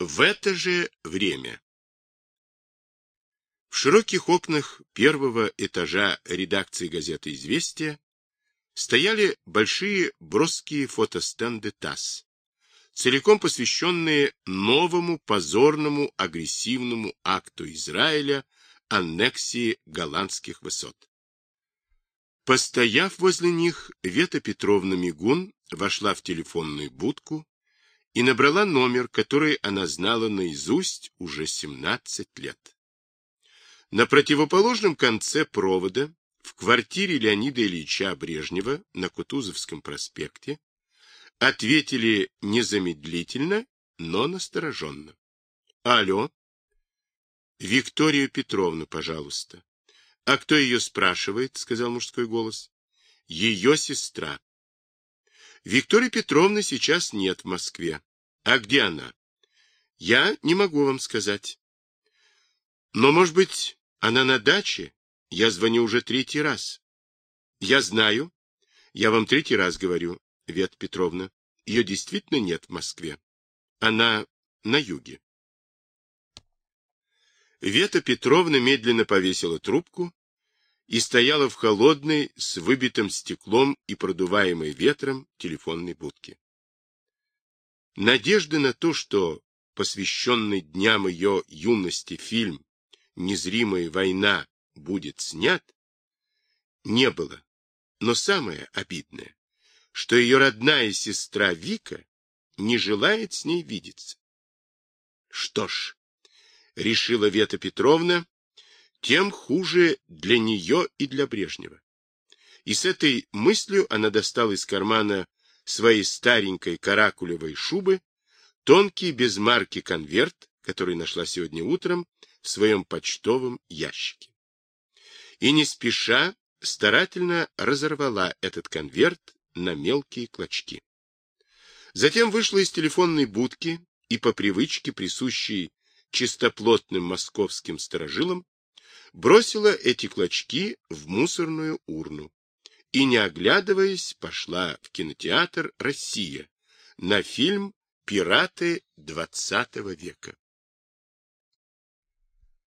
В это же время в широких окнах первого этажа редакции газеты «Известия» стояли большие броские фотостенды ТАСС, целиком посвященные новому позорному агрессивному акту Израиля аннексии голландских высот. Постояв возле них, Вета Петровна Мигун вошла в телефонную будку и набрала номер, который она знала наизусть уже 17 лет. На противоположном конце провода, в квартире Леонида Ильича Брежнева на Кутузовском проспекте, ответили незамедлительно, но настороженно. Алло. Виктория Петровна, пожалуйста. А кто ее спрашивает? сказал мужской голос. Ее сестра. Виктории Петровны сейчас нет в Москве. А где она? Я не могу вам сказать. Но, может быть, она на даче? Я звоню уже третий раз. Я знаю. Я вам третий раз говорю, Вет Петровна. Ее действительно нет в Москве. Она на юге. Вета Петровна медленно повесила трубку и стояла в холодной, с выбитым стеклом и продуваемой ветром телефонной будке. Надежды на то, что посвященный дням ее юности фильм «Незримая война» будет снят, не было. Но самое обидное, что ее родная сестра Вика не желает с ней видеться. Что ж, решила Вета Петровна, тем хуже для нее и для Брежнева. И с этой мыслью она достала из кармана своей старенькой каракулевой шубы тонкий без марки конверт, который нашла сегодня утром в своем почтовом ящике. И не спеша старательно разорвала этот конверт на мелкие клочки. Затем вышла из телефонной будки и по привычке, присущей чистоплотным московским сторожилам, бросила эти клочки в мусорную урну и, не оглядываясь, пошла в кинотеатр «Россия» на фильм «Пираты XX века».